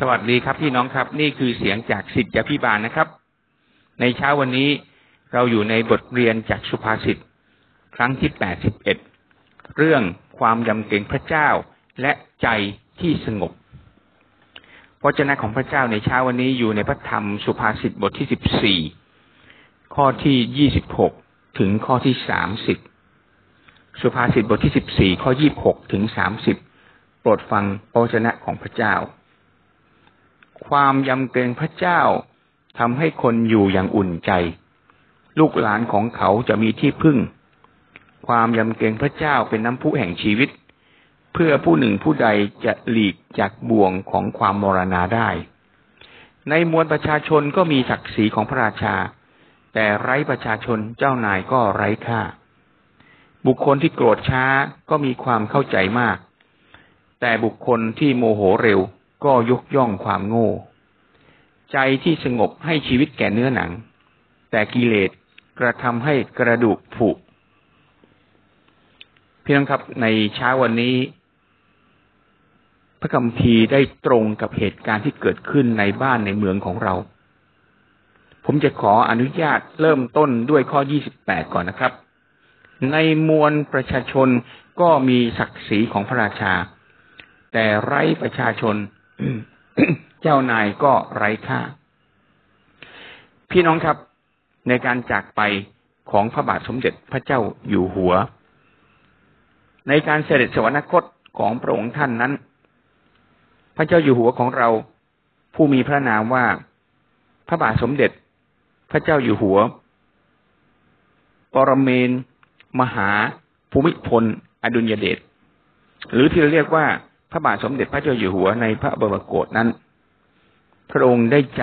สวัสดีครับพี่น้องครับ นี่คือเสียงจากสิทธิพิบาลนะครับ ในเช้าวันนี้เราอยู่ในบทเรียนจากสุภาษิตครั้งที่แปดสิบเอ็ดเรื่องความยำเกรงพระเจ้าและใจที่สงบพระเจ้าของพระเจ้าในเช้าวันนี้อยู่ในพระธรรมสุภาษิตบทที่สิบสี่ข้อที่ยี่สิบหกถึงข้อที่สามสิบสุภาษิตบทที่สิบสี่ข้อยี่บหกถึงสามสิบโปรดฟังพระเจ้าของพระเจ้า ความยำเกรงพระเจ้าทำให้คนอยู่อย่างอุ่นใจ ลูกหลานของเขาจะมีที่พึ่ง ความยำเกรงพระเจ้าเป็นน้ำพุแห่งชีวิต เพื่อผู้หนึ่งผู้ใดจะหลีกจากบ่วงของความมรณาได้ ในมวลประชาชนก็มีศักดิ์ศรีของพระราชา แต่ไร้ประชาชนเจ้านายก็ไร้ค่า บุคคลที่โกรธช้าก็มีความเข้าใจมาก แต่บุคคลที่โมโหเร็ว ก็ยกย่องความโง่ ใจที่สงบให้ชีวิตแก่เนื้อหนัง แต่กิเลสกระทำให้กระดูกผุเพียงครับในเช้าวันนี้ พระคัมภีร์ได้ตรงกับเหตุการณ์ที่เกิดขึ้นในบ้านในเมืองของเรา ผมจะขออนุญาตเริ่มต้นด้วยข้อ 28 ก่อนนะครับ ในมวลประชาชนก็มีศักดิ์ศรีของพระราชา แต่ไร้ประชาชน เจ้านายก็ไร้ค่า พี่น้องครับ ในการจากไปของพระบาทสมเด็จพระเจ้าอยู่หัว ในการเสด็จสวรรคตของพระองค์ท่านนั้น พระเจ้าอยู่หัวของเราผู้มีพระนามว่าพระบาทสมเด็จพระเจ้าอยู่หัว ปรเมน มหาภูมิพล อดุลยเดชหรือที่เราเรียกว่า พระบาทสมเด็จพระเจ้าอยู่หัวในพระบรมโกศนั้น พระองค์ได้ใจ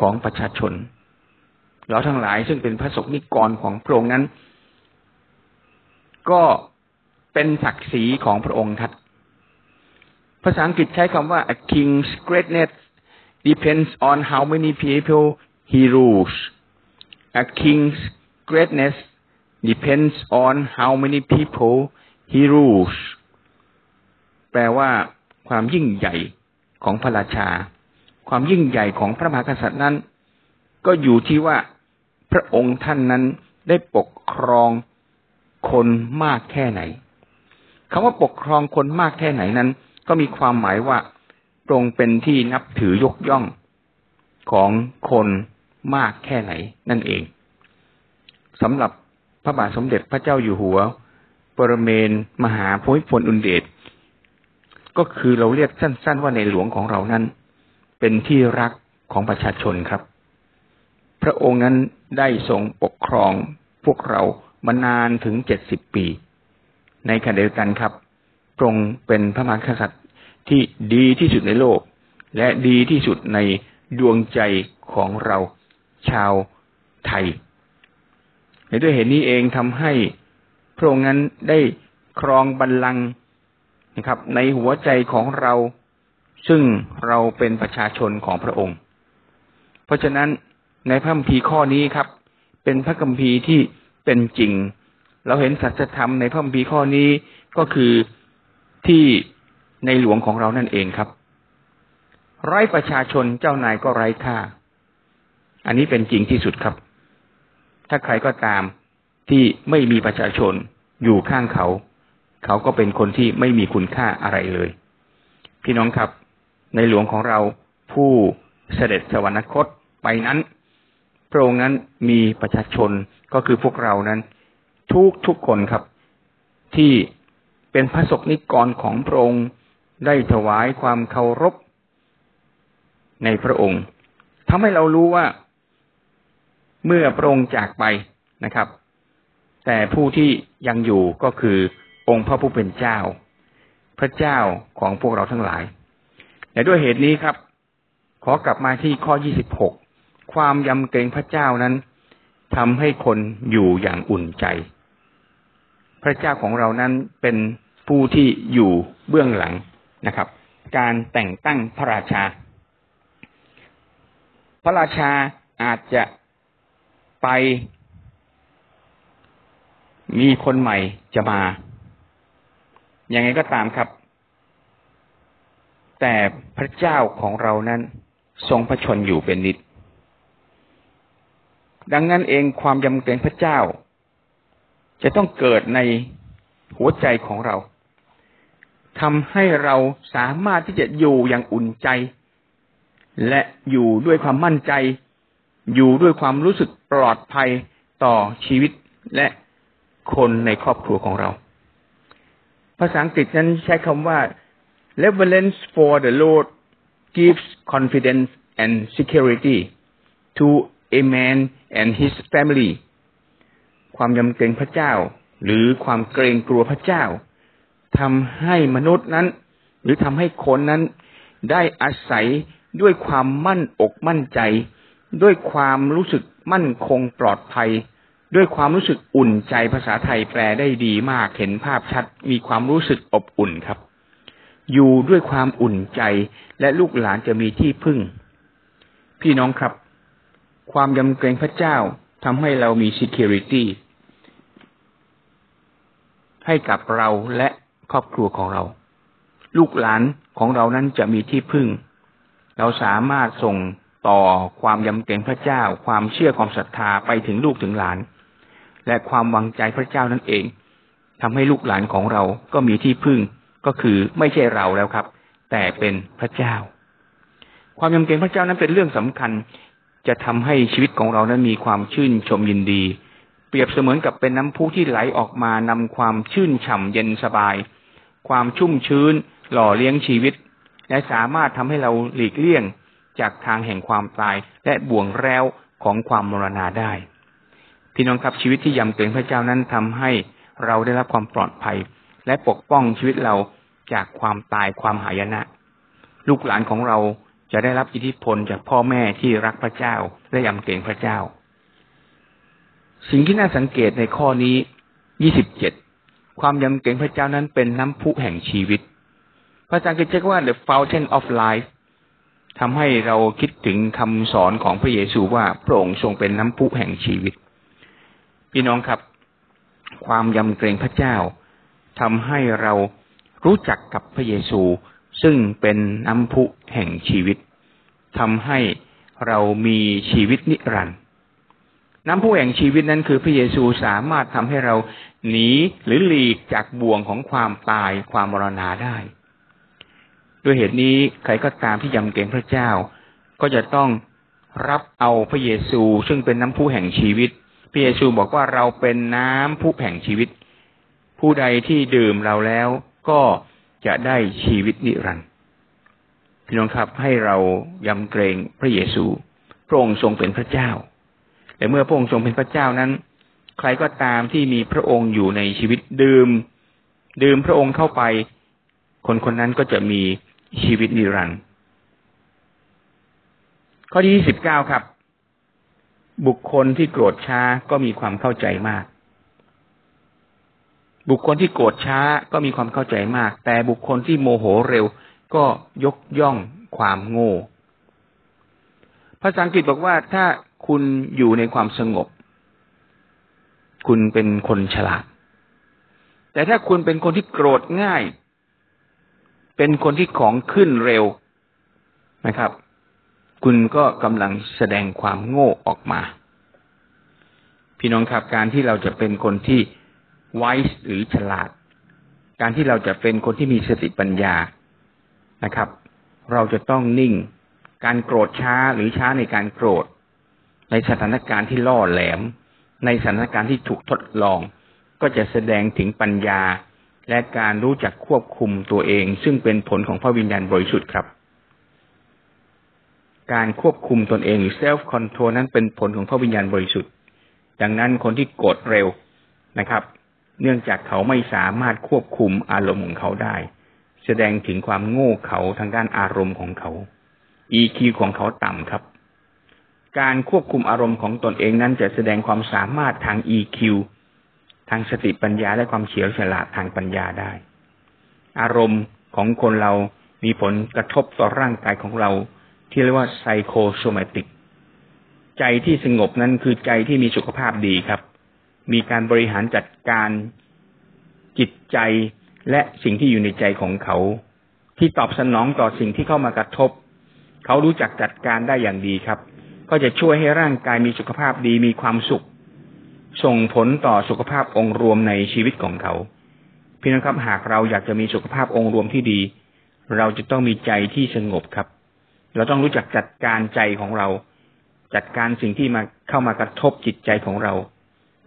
ของประชาชน เราทั้งหลายซึ่งเป็นพระสงฆ์นิกรของพระองค์นั้น ก็เป็นศักดิ์ศรีของพระองค์ครับ ภาษาอังกฤษใช้คำว่า a king's greatness depends on how many people he rules a king's greatness depends on how many people he rules แปลว่า ความยิ่งใหญ่ของพระราชา ความยิ่งใหญ่ของพระมหากษัตริย์นั้น ก็อยู่ที่ว่าพระองค์ท่านนั้นได้ปกครองคนมากแค่ไหนคำว่าปกครองคนมากแค่ไหนนั้น ก็มีความหมายว่าตรงเป็นที่นับถือยกย่องของคนมากแค่ไหน นั่นเองสำหรับพระบาทสมเด็จพระเจ้าอยู่หัว ปรเมนมหาภูมิพลอุนเดช ก็คือเราเรียกสั้น ๆ ว่าในหลวงของเรานั้น เป็นที่รักของประชาชนครับ พระองค์นั้นได้ทรงปกครองพวกเรามานานถึงเจ็ดสิบปี ในขณะเดียวกันครับทรงเป็นพระมหากษัตริย์ที่ดีที่สุดในโลก และดีที่สุดในดวงใจของเราชาวไทยในด้วยเหตุนี้เองทำให้พระองค์นั้นได้ครองบัลลังก์ นะครับ ในหัวใจของเราซึ่งเราเป็นประชาชนของพระองค์ เพราะฉะนั้นในพระคัมภีร์ข้อนี้ครับ เป็นพระคัมภีร์ที่เป็นจริง เราเห็นสัจธรรมในพระคัมภีร์ข้อนี้ก็คือที่ในหลวงของเรานั่นเองครับ ไร้ประชาชนเจ้านายก็ไร้ค่า อันนี้เป็นจริงที่สุดครับ ถ้าใครก็ตามที่ไม่มีประชาชนอยู่ข้างเขา เขาก็เป็นคนที่ไม่มีคุณค่าอะไรเลย พี่น้องครับ ในหลวงของเราผู้เสด็จสวรรคตไปนั้นพระองค์นั้นมีประชาชนก็คือพวกเรานั้น ทุกทุกคนครับ ที่เป็นพระศกนิกรของพระองค์ได้ถวายความเคารพในพระองค์ทำให้เรารู้ว่า เมื่อพระองค์จากไปนะครับ แต่ผู้ที่ยังอยู่ก็คือ องค์พระผู้เป็นเจ้า พระเจ้าของพวกเราทั้งหลายและด้วยเหตุนี้ครับ ขอกลับมาที่ข้อ 26 ความยำเกรงพระเจ้านั้นทำให้คนอยู่อย่างอุ่นใจ พระเจ้าของเรานั้นเป็นผู้ที่อยู่เบื้องหลังนะครับ การแต่งตั้งพระราชา พระราชาอาจจะไปมีคนใหม่จะมา ยังไงก็ตามครับ แต่พระเจ้าของเรานั้น ทรงพระชนอยู่เป็นนิด ดังนั้นเองความยำเกรงพระเจ้า จะต้องเกิดในหัวใจของเราทำให้เราสามารถที่จะอยู่อย่างอุ่นใจ และอยู่ด้วยความมั่นใจ อยู่ด้วยความรู้สึกปลอดภัยต่อชีวิตและคนในครอบครัวของเรา ภาษาอังกฤษนั้นใช้คำว่า reverence for the Lord gives confidence and security to a man and his family ความยำเกรงพระเจ้า หรือความเกรงกลัวพระเจ้าทำให้มนุษย์นั้น หรือทำให้คนนั้นได้อาศัยด้วยความมั่นอกมั่นใจ ด้วยความรู้สึกมั่นคงปลอดภัย ด้วยความรู้สึกอุ่นใจภาษาไทยแปลได้ดีมาก เห็นภาพชัด มีความรู้สึกอบอุ่นครับ อยู่ด้วยความอุ่นใจ และลูกหลานจะมีที่พึ่ง พี่น้องครับ ความยำเกรงพระเจ้าทำให้เรามี security ให้กับเราและครอบครัวของเรา ลูกหลานของเรานั้นจะมีที่พึ่ง เราสามารถส่งต่อความยำเกรงพระเจ้า ความเชื่อความศรัทธาไปถึงลูกถึงหลาน และความวางใจพระเจ้านั่นเองทำให้ลูกหลานของเราก็มีที่พึ่งก็คือไม่ใช่เราแล้วครับ แต่เป็นพระเจ้า ความยำเกรงพระเจ้านั้นเป็นเรื่องสำคัญ จะทำให้ชีวิตของเรานั้นมีความชื่นชมยินดี เปรียบเสมือนกับเป็นน้ำพุที่ไหลออกมานำความชื่นฉ่ำเย็นสบาย ความชุ่มชื้น หล่อเลี้ยงชีวิต และสามารถทำให้เราหลีกเลี่ยงจากทางแห่งความตายและบ่วงแร้วของความมรณาได้ พี่น้องครับชีวิตที่ยำเกรงพระเจ้านั้นทำให้เราได้รับความปลอดภัย และปกป้องชีวิตเราจากความตายความหายนะ ลูกหลานของเราจะได้รับอิทธิพลจากพ่อแม่ที่รักพระเจ้าและยำเกรงพระเจ้า สิ่งที่น่าสังเกตในข้อนี้ยี่สิบเจ็ดความยำเกรงพระเจ้านั้นเป็นน้ำพุแห่งชีวิต พระอาจารย์ก็เรียกว่า the fountain of life ทำให้เราคิดถึงคำสอนของพระเยซูว่าพระองค์ทรงเป็นน้ำพุแห่งชีวิต พี่น้องครับ ความยำเกรงพระเจ้าทำให้เรารู้จักกับพระเยซู ซึ่งเป็นน้ำพุแห่งชีวิตทำให้เรามีชีวิตนิรันดร์น้ำพุแห่งชีวิตนั้นคือพระเยซูสามารถทำให้เราหนีหรือหลีกจากบ่วงของความตายความมรณาได้ ด้วยเหตุนี้ใครก็ตามที่ยำเกรงพระเจ้า ก็จะต้องรับเอาพระเยซูซึ่งเป็นน้ำพุแห่งชีวิต พระเยซูบอกว่าเราเป็นน้ำพุแห่งชีวิต ผู้ใดที่ดื่มเราแล้วก็จะได้ชีวิตนิรันดร์พี่น้องครับให้เรายำเกรงพระเยซู พระองค์ทรงเป็นพระเจ้า แต่เมื่อพระองค์ทรงเป็นพระเจ้านั้น ใครก็ตามที่มีพระองค์อยู่ในชีวิตดื่ม ดื่มพระองค์เข้าไป คนคนนั้นก็จะมีชีวิตนิรันดร์ข้อที่สิบเก้าครับ บุคคลที่โกรธช้าก็มีความเข้าใจมาก บุคคลที่โกรธช้าก็มีความเข้าใจมาก แต่บุคคลที่โมโหเร็วก็ยกย่องความโง่ ภาษาอังกฤษบอกว่าถ้าคุณอยู่ในความสงบ คุณเป็นคนฉลาด แต่ถ้าคุณเป็นคนที่โกรธง่าย เป็นคนที่ของขึ้นเร็วนะครับ คุณก็กำลังแสดงความโง่ออกมา พี่น้องครับการที่เราจะเป็นคนที่ไวส์หรือฉลาด การที่เราจะเป็นคนที่มีสติปัญญานะครับ เราจะต้องนิ่ง การโกรธช้าหรือช้าในการโกรธ ในสถานการณ์ที่ล่อแหลม ในสถานการณ์ที่ถูกทดลอง ก็จะแสดงถึงปัญญา และการรู้จักควบคุมตัวเอง ซึ่งเป็นผลของพระวิญญาณบริสุทธิ์ครับ การควบคุมตนเองหรือ self control นั้นเป็นผลของพระวิญญาณบริสุทธิ์ ดังนั้นคนที่โกรธเร็วนะครับ เนื่องจากเขาไม่สามารถควบคุมอารมณ์ของเขาได้ แสดงถึงความโง่เขาทางด้านอารมณ์ของเขา EQ ของเขาต่ำครับ การควบคุมอารมณ์ของตนเองนั้นจะแสดงความสามารถทาง EQ ทางสติปัญญาและความเฉียวฉลาดทางปัญญาได้ อารมณ์ของคนเรามีผลกระทบต่อร่างกายของเรา ที่เรียกว่าไซโคโซมาติกใจที่สงบนั้นคือใจที่มีสุขภาพดีครับ มีการบริหารจัดการจิตใจและสิ่งที่อยู่ในใจของเขา ที่ตอบสนองต่อสิ่งที่เข้ามากระทบ เขารู้จักจัดการได้อย่างดีครับ ก็จะช่วยให้ร่างกายมีสุขภาพดีมีความสุข ส่งผลต่อสุขภาพองค์รวมในชีวิตของเขาพี่น้องครับหากเราอยากจะมีสุขภาพองค์รวมที่ดี เราจะต้องมีใจที่สงบครับ เราต้องรู้จักจัดการใจของเรา จัดการสิ่งที่มาเข้ามากระทบจิตใจของเรา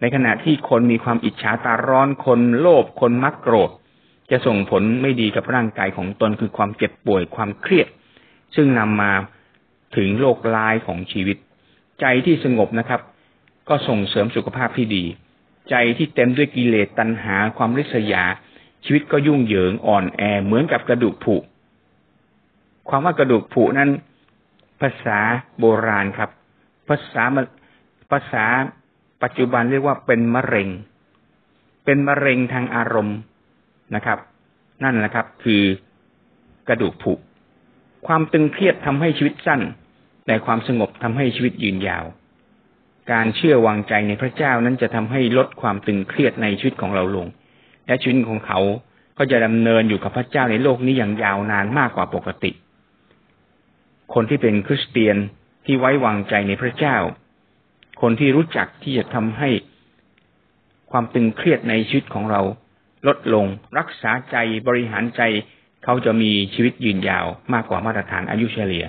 ในขณะที่คนมีความอิจฉาตาร้อนคนโลภคนมักโกรธ จะส่งผลไม่ดีกับร่างกายของตนคือความเจ็บป่วยความเครียด ซึ่งนำมาถึงโรคร้ายของชีวิต ใจที่สงบนะครับ ก็ส่งเสริมสุขภาพที่ดี ใจที่เต็มด้วยกิเลสตัณหาความริษยา ชีวิตก็ยุ่งเหยิงอ่อนแอเหมือนกับกระดูกผุ ความว่ากระดูกผุนั้น ภาษาโบราณครับ ภาษาภาษาปัจจุบันเรียกว่าเป็นมะเร็ง เป็นมะเร็งทางอารมณ์นะครับ นั่นแหละครับ คือกระดูกผุ ความตึงเครียดทำให้ชีวิตสั้น แต่ความสงบทำให้ชีวิตยืนยาว การเชื่อวางใจในพระเจ้านั้นจะทำให้ลดความตึงเครียดในชีวิตของเราลง และชีวิตของเขาก็จะดำเนินอยู่กับพระเจ้าในโลกนี้อย่างยาวนานมากกว่าปกติ คนที่เป็นคริสเตียนที่ไว้วางใจในพระเจ้า คนที่รู้จักที่จะทำให้ความตึงเครียดในชีวิตของเรา ลดลงรักษาใจบริหารใจ เขาจะมีชีวิตยืนยาวมากกว่ามาตรฐานอายุเฉลี่ย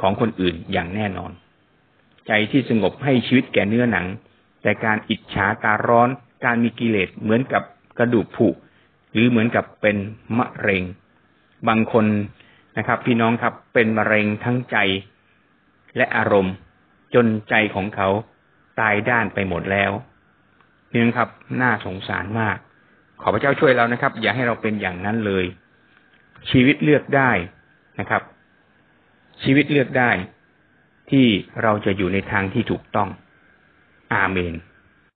ของคนอื่นอย่างแน่นอน ใจที่สงบให้ชีวิตแก่เนื้อหนัง แต่การอิจฉาตาร้อน การมีกิเลสเหมือนกับกระดูกผุหรือเหมือนกับเป็นมะเร็ง บางคน นะครับ พี่น้องครับเป็นมะเร็งทั้งใจและอารมณ์ จนใจของเขาตายด้านไปหมดแล้วนี่นะครับ น่าสงสารมาก ขอพระเจ้าช่วยเรานะครับ อย่าให้เราเป็นอย่างนั้นเลย ชีวิตเลือกได้นะครับ ชีวิตเลือกได้ที่เราจะอยู่ในทางที่ถูกต้อง อาเมน